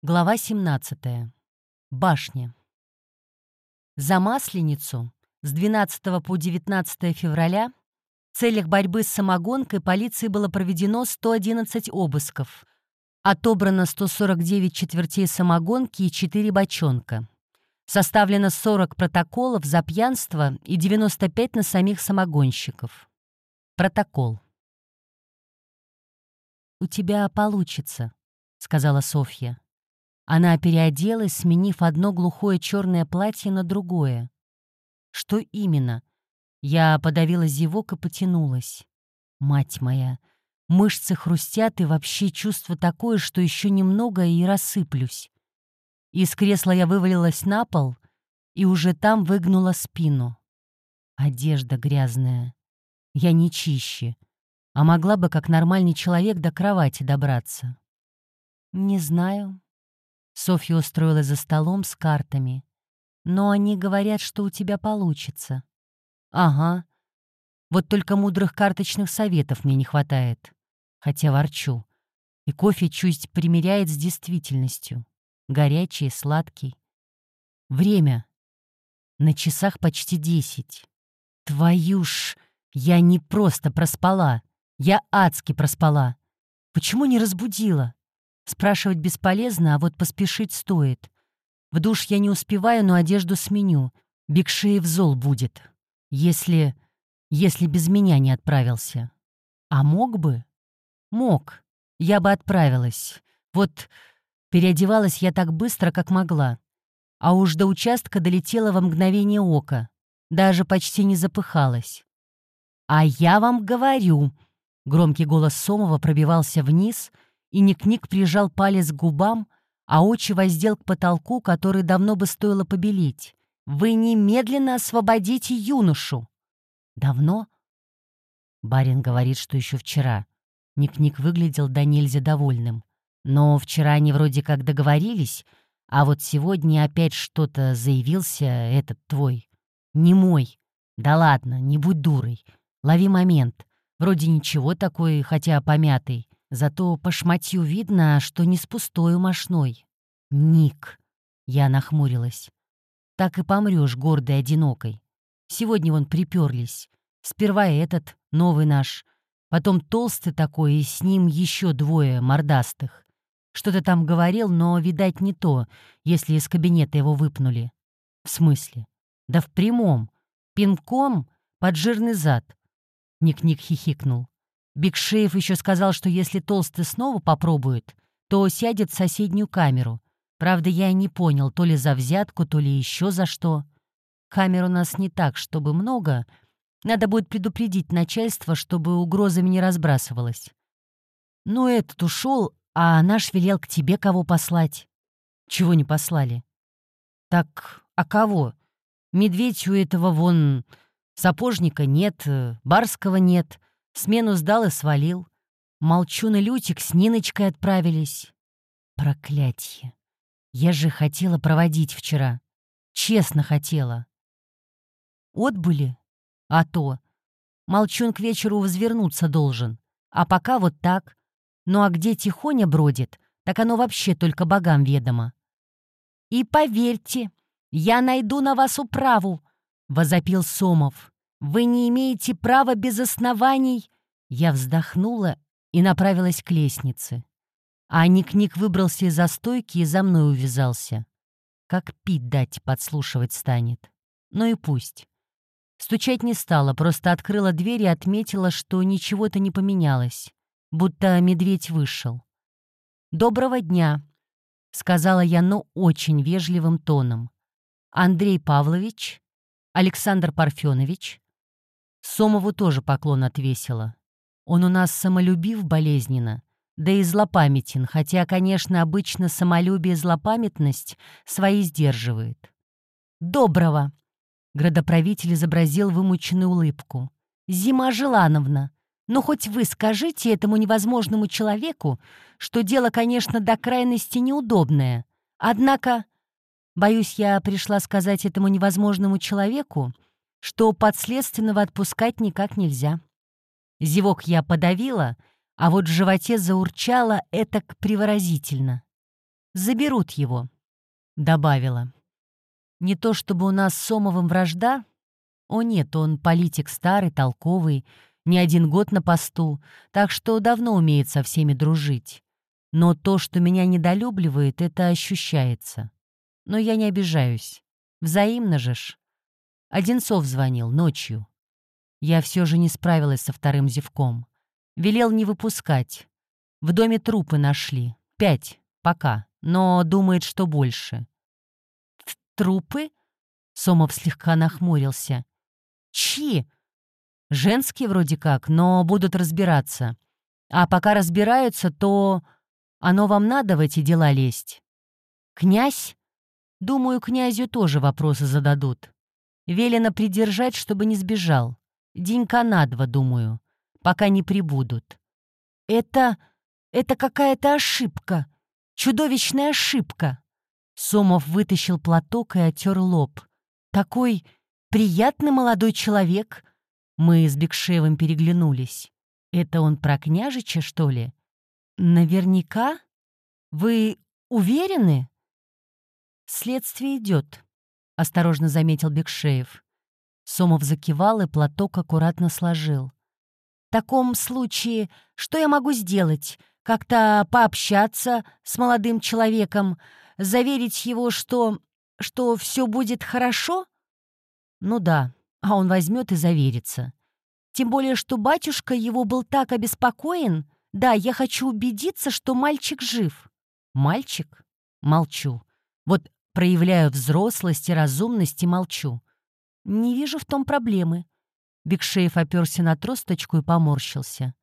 Глава 17. Башня. За Масленицу с 12 по 19 февраля в целях борьбы с самогонкой полицией было проведено 111 обысков. Отобрано 149 четвертей самогонки и 4 бочонка. Составлено 40 протоколов за пьянство и 95 на самих самогонщиков. Протокол. «У тебя получится», — сказала Софья. Она переоделась, сменив одно глухое черное платье на другое. Что именно? Я подавила зевок и потянулась. Мать моя, мышцы хрустят и вообще чувство такое, что еще немного и рассыплюсь. Из кресла я вывалилась на пол и уже там выгнула спину. Одежда грязная. Я не чище, а могла бы, как нормальный человек, до кровати добраться. Не знаю, Софья устроилась за столом с картами. «Но они говорят, что у тебя получится». «Ага. Вот только мудрых карточных советов мне не хватает. Хотя ворчу. И кофе чуть примеряет с действительностью. Горячий, сладкий. Время. На часах почти десять. Твою ж, я не просто проспала. Я адски проспала. Почему не разбудила? Спрашивать бесполезно, а вот поспешить стоит. В душ я не успеваю, но одежду сменю. Бигшеев зол будет. Если... если без меня не отправился. А мог бы? Мог. Я бы отправилась. Вот переодевалась я так быстро, как могла. А уж до участка долетела во мгновение ока. Даже почти не запыхалась. «А я вам говорю!» Громкий голос Сомова пробивался вниз — и Ник-Ник прижал палец к губам, а очи воздел к потолку, который давно бы стоило побелить. «Вы немедленно освободите юношу!» «Давно?» Барин говорит, что еще вчера. Ник-Ник выглядел до нельзя довольным. Но вчера они вроде как договорились, а вот сегодня опять что-то заявился этот твой. Не мой. Да ладно, не будь дурой. Лови момент. Вроде ничего такой, хотя помятый. Зато по шматью видно, что не с пустой мошной. Ник. Я нахмурилась. Так и помрёшь гордой одинокой. Сегодня вон приперлись. Сперва этот, новый наш. Потом толстый такой, и с ним еще двое мордастых. Что-то там говорил, но, видать, не то, если из кабинета его выпнули. В смысле? Да в прямом. Пинком под жирный зад. Ник-Ник хихикнул. Бигшеев еще сказал, что если Толстый снова попробует, то сядет в соседнюю камеру. Правда, я и не понял, то ли за взятку, то ли еще за что. Камер у нас не так, чтобы много. Надо будет предупредить начальство, чтобы угрозами не разбрасывалось. Ну, этот ушел, а наш велел к тебе кого послать. Чего не послали? Так, а кого? Медведь у этого вон... Сапожника нет, Барского нет — Смену сдал и свалил. Молчун и Лютик с Ниночкой отправились. Проклятье. Я же хотела проводить вчера. Честно хотела. Отбыли? А то. Молчун к вечеру возвернуться должен. А пока вот так. Ну а где Тихоня бродит, так оно вообще только богам ведомо. «И поверьте, я найду на вас управу», — возопил Сомов. Вы не имеете права без оснований...» Я вздохнула и направилась к лестнице. А Ник-Ник выбрался из-за стойки и за мной увязался. Как пить дать подслушивать станет. Ну и пусть. Стучать не стала, просто открыла дверь и отметила, что ничего-то не поменялось. Будто медведь вышел. «Доброго дня», — сказала я, но очень вежливым тоном. «Андрей Павлович? Александр Парфенович?» Сомову тоже поклон отвесила. Он у нас самолюбив болезненно, да и злопамятен, хотя, конечно, обычно самолюбие и злопамятность свои сдерживает. «Доброго!» — градоправитель изобразил вымученную улыбку. «Зима Желановна, ну хоть вы скажите этому невозможному человеку, что дело, конечно, до крайности неудобное. Однако, боюсь, я пришла сказать этому невозможному человеку, что подследственного отпускать никак нельзя. Зевок я подавила, а вот в животе заурчало этак приворозительно. заберут его», — добавила. «Не то чтобы у нас с Сомовым вражда. О нет, он политик старый, толковый, не один год на посту, так что давно умеет со всеми дружить. Но то, что меня недолюбливает, это ощущается. Но я не обижаюсь. Взаимно же ж. Одинцов звонил ночью. Я все же не справилась со вторым зевком. Велел не выпускать. В доме трупы нашли. Пять. Пока. Но думает, что больше. «Трупы?» Сомов слегка нахмурился. «Чьи?» «Женские вроде как, но будут разбираться. А пока разбираются, то оно вам надо в эти дела лезть?» «Князь?» «Думаю, князю тоже вопросы зададут. Велено придержать, чтобы не сбежал. Денька на два, думаю, пока не прибудут. Это... это какая-то ошибка. Чудовищная ошибка. Сомов вытащил платок и отер лоб. Такой приятный молодой человек. Мы с Бекшевым переглянулись. Это он про княжича, что ли? Наверняка? Вы уверены? Следствие идет, осторожно заметил Бекшеев. Сомов закивал и платок аккуратно сложил. «В таком случае, что я могу сделать? Как-то пообщаться с молодым человеком, заверить его, что... что все будет хорошо?» «Ну да, а он возьмет и заверится. Тем более, что батюшка его был так обеспокоен. Да, я хочу убедиться, что мальчик жив». «Мальчик?» Молчу. Вот проявляю взрослость и разумность и молчу. «Не вижу в том проблемы». Бекшеев оперся на тросточку и поморщился.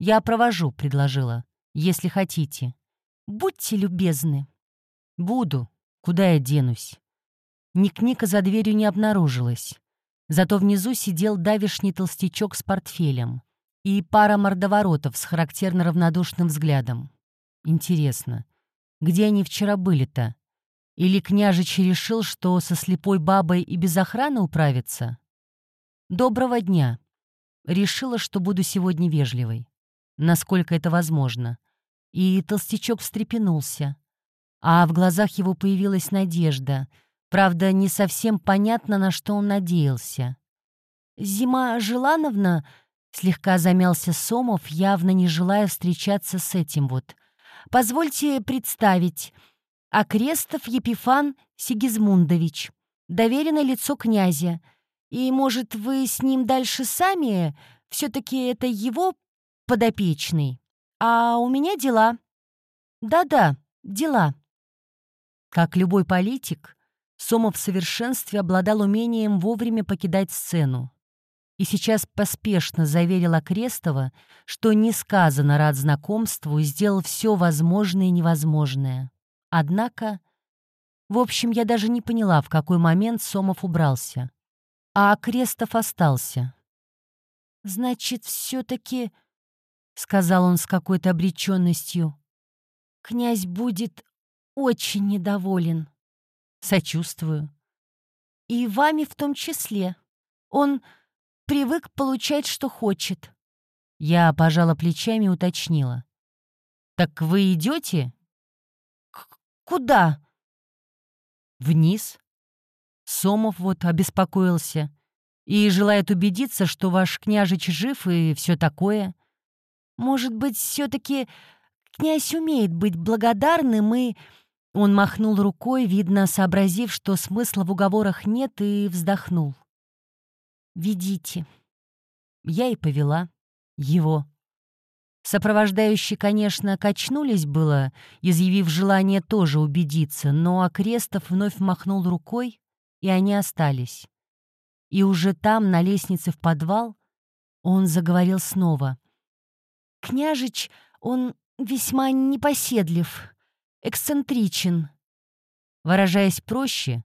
«Я провожу», — предложила, — «если хотите». «Будьте любезны». «Буду. Куда я денусь?» Ник-Ника за дверью не обнаружилась. Зато внизу сидел давишний толстячок с портфелем и пара мордоворотов с характерно равнодушным взглядом. Интересно, где они вчера были-то? Или княжич решил, что со слепой бабой и без охраны управится? Доброго дня. Решила, что буду сегодня вежливой. Насколько это возможно. И толстячок встрепенулся. А в глазах его появилась надежда. Правда, не совсем понятно, на что он надеялся. «Зима Желановна...» — слегка замялся Сомов, явно не желая встречаться с этим вот. «Позвольте представить...» а Крестов Епифан Сигизмундович, доверенное лицо князя. И, может, вы с ним дальше сами? Все-таки это его подопечный. А у меня дела. Да-да, дела. Как любой политик, Сомов в совершенстве обладал умением вовремя покидать сцену. И сейчас поспешно заверил Крестова, что несказанно рад знакомству и сделал все возможное и невозможное. Однако... В общем, я даже не поняла, в какой момент Сомов убрался. А Крестов остался. «Значит, все-таки...» — сказал он с какой-то обреченностью. «Князь будет очень недоволен». «Сочувствую». «И вами в том числе. Он привык получать, что хочет». Я пожала плечами и уточнила. «Так вы идете Куда?» «Вниз». Сомов вот обеспокоился и желает убедиться, что ваш княжич жив и все такое. Может быть, все-таки князь умеет быть благодарным и... Он махнул рукой, видно, сообразив, что смысла в уговорах нет, и вздохнул. «Ведите». Я и повела его. Сопровождающие, конечно, качнулись было, изъявив желание тоже убедиться, но Окрестов вновь махнул рукой, и они остались. И уже там, на лестнице в подвал, он заговорил снова. «Княжич, он весьма непоседлив, эксцентричен». Выражаясь проще,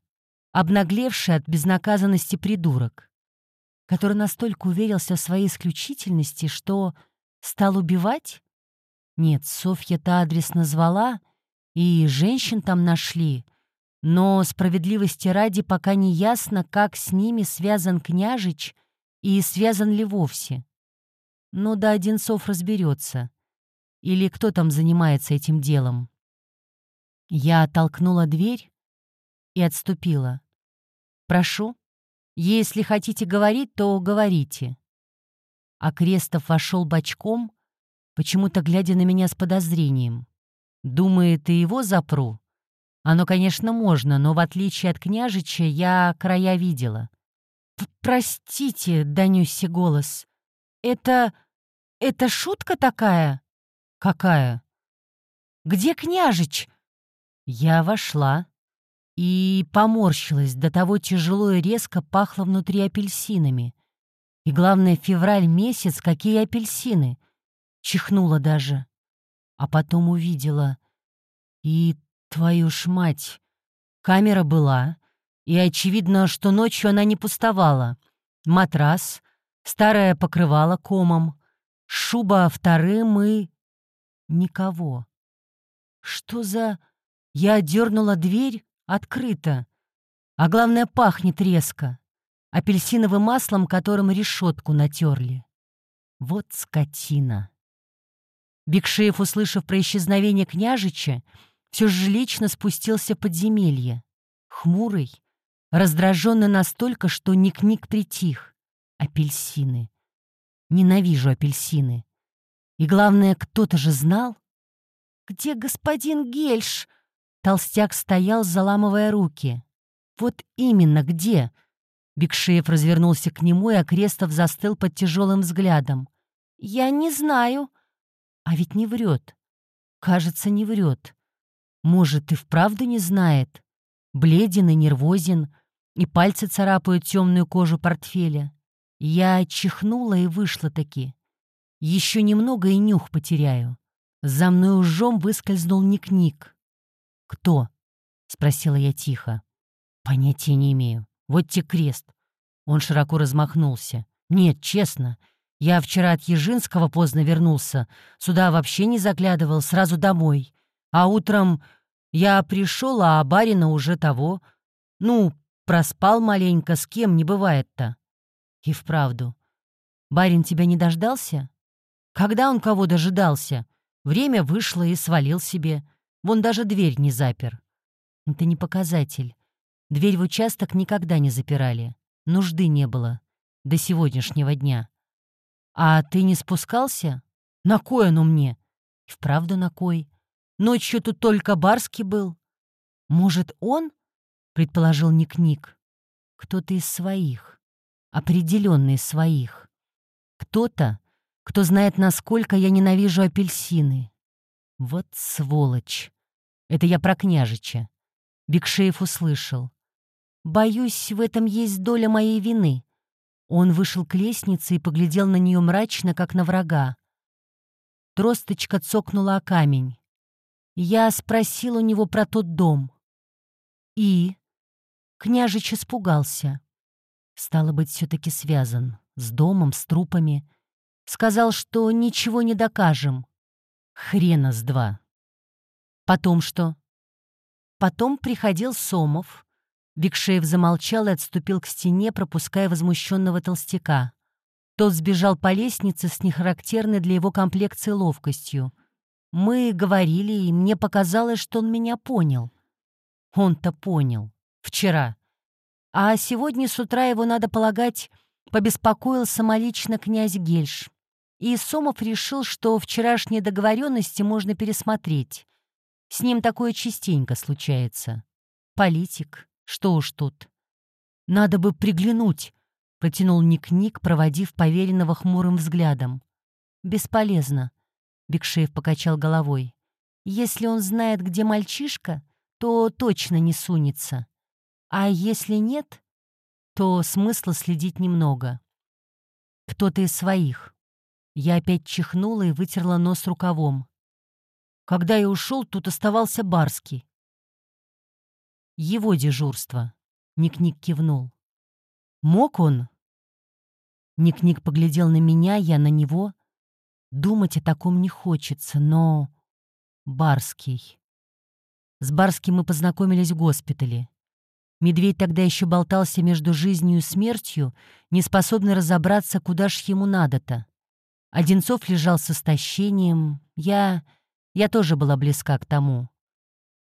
обнаглевший от безнаказанности придурок, который настолько уверился в своей исключительности, что Стал убивать? Нет, Софья-то адрес назвала, и женщин там нашли. Но справедливости ради пока не ясно, как с ними связан княжич и связан ли вовсе. Ну да Одинцов разберется. Или кто там занимается этим делом. Я толкнула дверь и отступила. «Прошу, если хотите говорить, то говорите». А Крестов вошел бочком, почему-то глядя на меня с подозрением. «Думает, и его запру?» Оно, конечно, можно, но в отличие от княжича я края видела. «Простите», — донесся голос, — «это... это шутка такая?» «Какая?» «Где княжич?» Я вошла и поморщилась, до того тяжело и резко пахло внутри апельсинами. И главное, февраль месяц, какие апельсины. Чихнула даже. А потом увидела. И, твою ж мать, камера была, и очевидно, что ночью она не пустовала. Матрас, старое покрывало комом, шуба вторым и... Никого. Что за... Я дернула дверь, открыто. А главное, пахнет резко. Апельсиновым маслом, которым решетку натерли. Вот скотина. Бекшеев, услышав про исчезновение княжича, все же лично спустился в подземелье. Хмурый, раздраженный настолько, что ник-ник притих. Апельсины. Ненавижу апельсины. И главное, кто-то же знал. «Где господин Гельш?» Толстяк стоял, заламывая руки. «Вот именно где?» Бекшеев развернулся к нему, и Окрестов застыл под тяжелым взглядом. «Я не знаю». А ведь не врет. Кажется, не врет. Может, и вправду не знает. Бледен и нервозен, и пальцы царапают темную кожу портфеля. Я чихнула и вышла таки. Еще немного и нюх потеряю. За мной ужом выскользнул Ник-Ник. «Кто?» — спросила я тихо. «Понятия не имею. Вот те крест». Он широко размахнулся. «Нет, честно. Я вчера от Ежинского поздно вернулся. Сюда вообще не заглядывал, сразу домой. А утром я пришел, а барина уже того. Ну, Проспал маленько, с кем не бывает-то. И вправду. Барин тебя не дождался? Когда он кого дожидался? Время вышло и свалил себе. Вон даже дверь не запер. Это не показатель. Дверь в участок никогда не запирали. Нужды не было. До сегодняшнего дня. А ты не спускался? На кой оно мне? И вправду на кой? Ночью тут только Барский был. Может, он? предположил Ник-Ник. Кто-то из своих. Определенно из своих. Кто-то, кто знает, насколько я ненавижу апельсины. Вот сволочь. Это я про княжича. Бекшеев услышал. Боюсь, в этом есть доля моей вины. Он вышел к лестнице и поглядел на нее мрачно, как на врага. Тросточка цокнула о камень. Я спросил у него про тот дом. И Княжич испугался. Стало быть, все-таки связан. С домом, с трупами. Сказал, что ничего не докажем. Хрена с два. Потом что? Потом приходил Сомов. Бекшеев замолчал и отступил к стене, пропуская возмущенного толстяка. Тот сбежал по лестнице с нехарактерной для его комплекции ловкостью. Мы говорили, и мне показалось, что он меня понял. Он-то понял. Вчера. А сегодня с утра его, надо полагать, побеспокоил самолично князь Гельш. И Сомов решил, что вчерашние договоренности можно пересмотреть. С ним такое частенько случается. Политик, что уж тут. «Надо бы приглянуть», — протянул Ник-Ник, проводив поверенного хмурым взглядом. «Бесполезно», — Бекшеев покачал головой. «Если он знает, где мальчишка, то точно не сунется. А если нет, то смысла следить немного. Кто-то из своих. Я опять чихнула и вытерла нос рукавом. Когда я ушел, тут оставался Барский. Его дежурство. Ник-Ник кивнул. Мог он? Ник-Ник поглядел на меня, я на него. Думать о таком не хочется, но... Барский. С Барским мы познакомились в госпитале. Медведь тогда еще болтался между жизнью и смертью, не способный разобраться, куда ж ему надо-то. Одинцов лежал с истощением. Я... я тоже была близка к тому.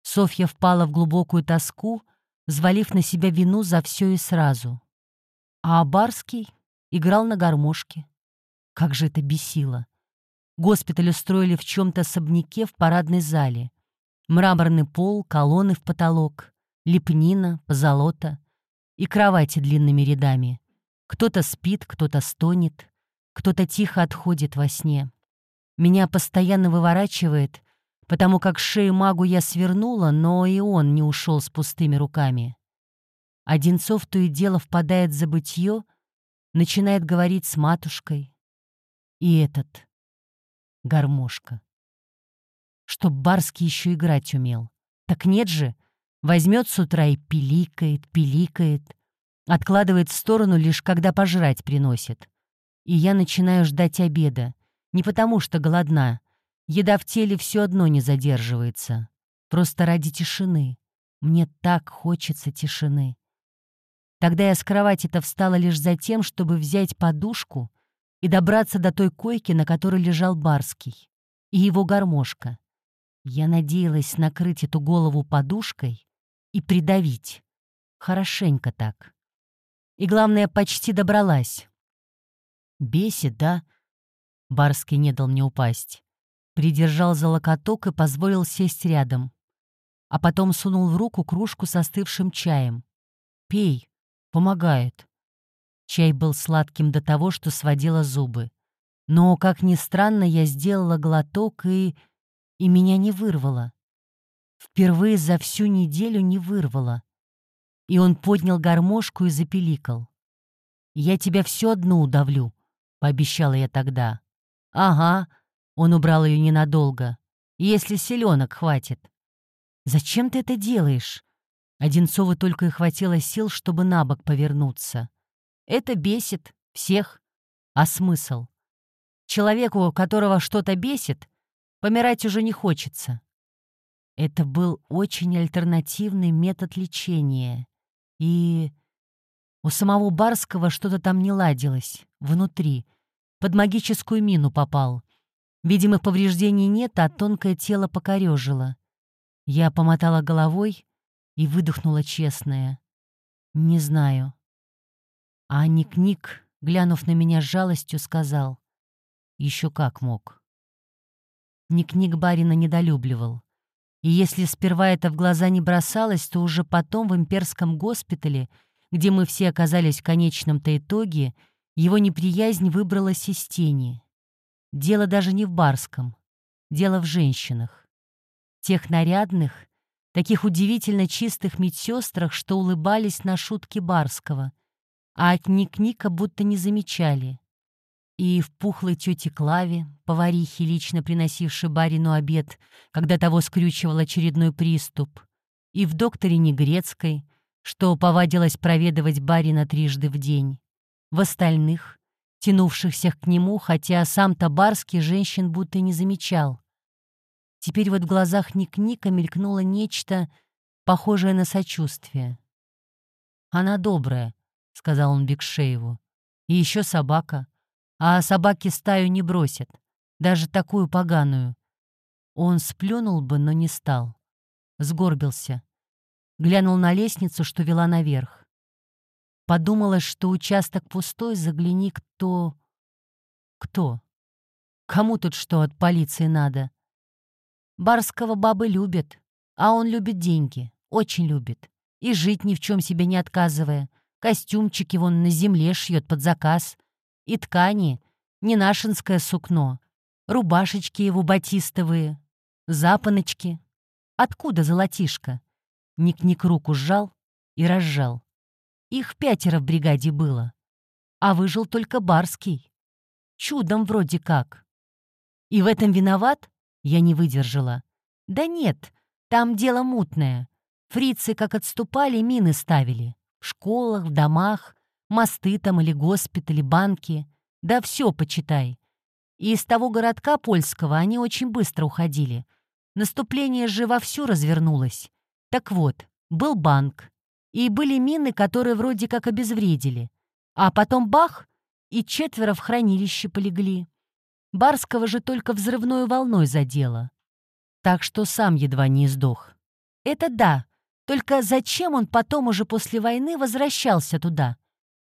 Софья впала в глубокую тоску, взвалив на себя вину за все и сразу. А Барский играл на гармошке. Как же это бесило! Госпиталь устроили в чем-то особняке в парадной зале. Мраморный пол, колонны в потолок, лепнина, позолота и кровати длинными рядами. Кто-то спит, кто-то стонет, кто-то тихо отходит во сне. Меня постоянно выворачивает, потому как шею магу я свернула, но и он не ушел с пустыми руками. Одинцов то и дело впадает в забытье, начинает говорить с матушкой. И этот — гармошка. Чтоб Барский еще играть умел. Так нет же, возьмет с утра и пиликает, пиликает, откладывает в сторону лишь когда пожрать приносит. И я начинаю ждать обеда, не потому что голодна, Еда в теле все одно не задерживается. Просто ради тишины. Мне так хочется тишины. Тогда я с кровати-то встала лишь за тем, чтобы взять подушку и добраться до той койки, на которой лежал Барский, и его гармошка. Я надеялась накрыть эту голову подушкой и придавить. Хорошенько так. И главное, почти добралась. Бесит, да? Барский не дал мне упасть. Придержал за локоток и позволил сесть рядом. А потом сунул в руку кружку с остывшим чаем. «Пей, помогает». Чай был сладким до того, что сводило зубы. Но, как ни странно, я сделала глоток и... и меня не вырвало. Впервые за всю неделю не вырвало. И он поднял гармошку и запеликал. «Я тебя все одну удавлю», — пообещала я тогда. «Ага», он убрал ее ненадолго. Если селенок хватит. «Зачем ты это делаешь?» Одинцову только и хватило сил, чтобы на бок повернуться. «Это бесит. Всех. А смысл? Человеку, которого что-то бесит, помирать уже не хочется». Это был очень альтернативный метод лечения. И у самого Барского что-то там не ладилось, внутри. Под магическую мину попал. Видимых повреждений нет, а тонкое тело покорежило. Я помотала головой и выдохнула честное. Не знаю. А Ник-Ник, глянув на меня с жалостью, сказал. Еще как мог. Ник-Ник барина недолюбливал. И если сперва это в глаза не бросалось, то уже потом в имперском госпитале, где мы все оказались в конечном-то итоге, его неприязнь выбралась из тени. Дело даже не в барском. Дело в женщинах. Тех нарядных, таких удивительно чистых медсестрах, что улыбались на шутки барского, а от Ник-Ника будто не замечали. И в пухлой тете Клаве, поварихе, лично приносившей барину обед, когда того скрючивал очередной приступ, и в докторе Негрецкой, что повадилась проведывать барина трижды в день. В остальных, тянувшихся к нему, хотя сам Табарский женщин будто не замечал. Теперь вот в глазах Ник-Ника мелькнуло нечто, похожее на сочувствие. «Она добрая», — сказал он Бекшееву. «И еще собака. А собаки стаю не бросят, даже такую поганую». Он сплюнул бы, но не стал. Сгорбился. Глянул на лестницу, что вела наверх. Подумала, что участок пустой, загляни кто... Кто? Кому тут что от полиции надо? Барского бабы любят, а он любит деньги, очень любит. И жить ни в чем себе не отказывая. Костюмчики вон на земле шьет под заказ. И ткани, не нашинское сукно. Рубашечки его батистовые, запоночки. Откуда золотишко? Ник-ник руку сжал и разжал. Их пятеро в бригаде было. А выжил только Барский. Чудом вроде как. И в этом виноват? Я не выдержала. Да нет, там дело мутное. Фрицы как отступали, мины ставили. В школах, в домах, мосты там или госпитали, банки. Да все почитай. И из того городка польского они очень быстро уходили. Наступление же вовсю развернулось. Так вот, был банк, и были мины, которые вроде как обезвредили. А потом бах, и четверо в хранилище полегли. Барского же только взрывной волной задело. Так что сам едва не сдох. Это да. Только зачем он потом уже после войны возвращался туда?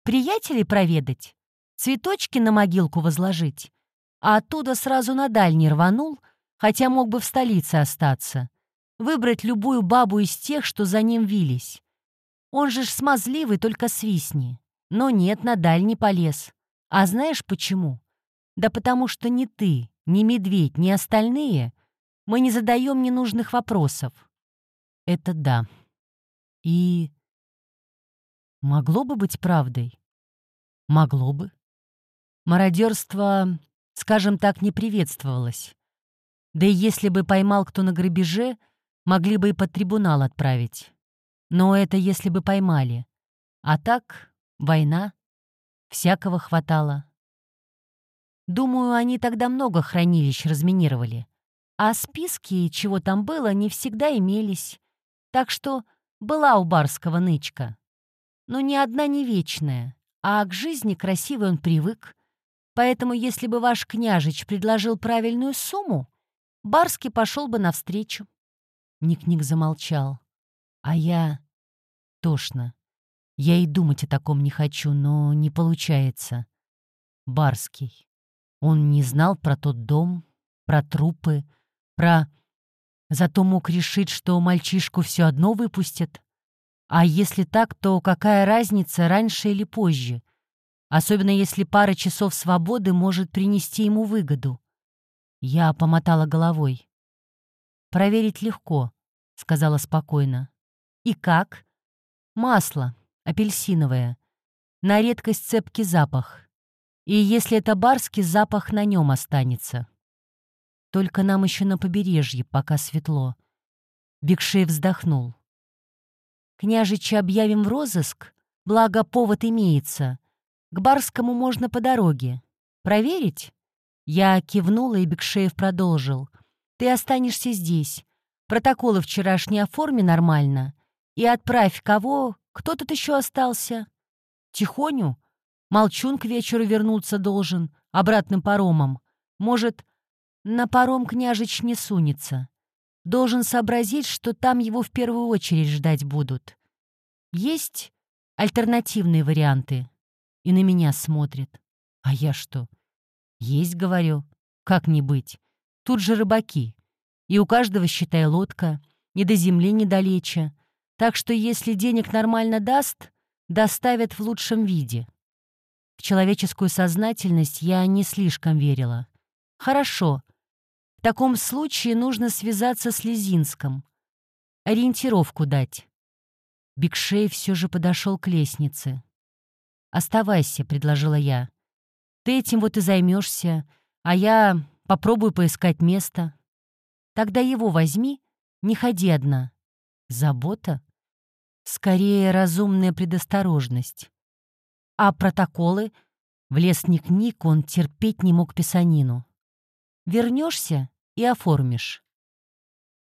Приятелей проведать? Цветочки на могилку возложить? А оттуда сразу на дальний рванул, хотя мог бы в столице остаться. Выбрать любую бабу из тех, что за ним вились. Он же ж смазливый, только свистни. Но нет, на дальний полез. А знаешь почему? Да потому что ни ты, ни медведь, ни остальные мы не задаем ненужных вопросов. Это да. И могло бы быть правдой? Могло бы. Мародерство, скажем так, не приветствовалось. Да и если бы поймал кто на грабеже, могли бы и под трибунал отправить. Но это если бы поймали. А так, война, всякого хватало. Думаю, они тогда много хранилищ разминировали. А списки, чего там было, не всегда имелись. Так что была у Барского нычка. Но ни одна не вечная, а к жизни красивой он привык. Поэтому если бы ваш княжич предложил правильную сумму, Барский пошел бы навстречу. Ник-Ник замолчал. А я... Тошно. Я и думать о таком не хочу, но не получается. Барский. Он не знал про тот дом, про трупы, про... Зато мог решить, что мальчишку все одно выпустят. А если так, то какая разница, раньше или позже? Особенно если пара часов свободы может принести ему выгоду. Я помотала головой. «Проверить легко», — сказала спокойно. «И как?» «Масло, апельсиновое. На редкость цепкий запах. И если это барский, запах на нем останется. Только нам еще на побережье, пока светло. Бекшей вздохнул. Княжича объявим в розыск, благо повод имеется. К Барскому можно по дороге. Проверить? Я кивнула, и Бекшеев продолжил. Ты останешься здесь. Протоколы вчерашние оформи нормально. И отправь кого, кто тут еще остался. Тихоню? Молчун к вечеру вернуться должен, обратным паромом. Может, на паром княжич не сунется. Должен сообразить, что там его в первую очередь ждать будут. Есть альтернативные варианты. И на меня смотрит. А я что? Есть, говорю. Как не быть? Тут же рыбаки. И у каждого, считай, лодка. И до земли недалече. Так что если денег нормально даст, доставят в лучшем виде. В человеческую сознательность я не слишком верила. Хорошо, в таком случае нужно связаться с Лизинском. Ориентировку дать. Бигшей все же подошел к лестнице. «Оставайся», — предложила я. «Ты этим вот и займешься, а я попробую поискать место. Тогда его возьми, не ходи одна. Забота? Скорее, разумная предосторожность. А протоколы? В лесник Ник он терпеть не мог писанину. Вернешься и оформишь.